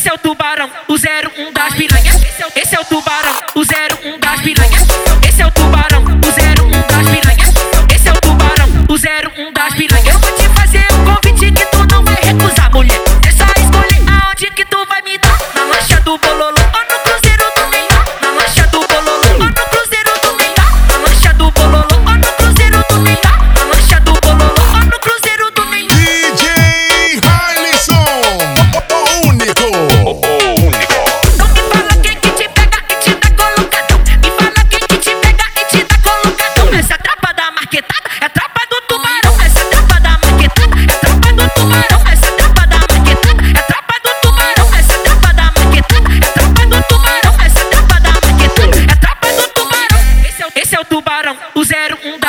Esse é o tubarão, o 01 um das piranhas. Esse é o é tubarão. Tubarão, o 01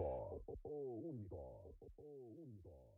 옵니다. 옵니다. 옵니다.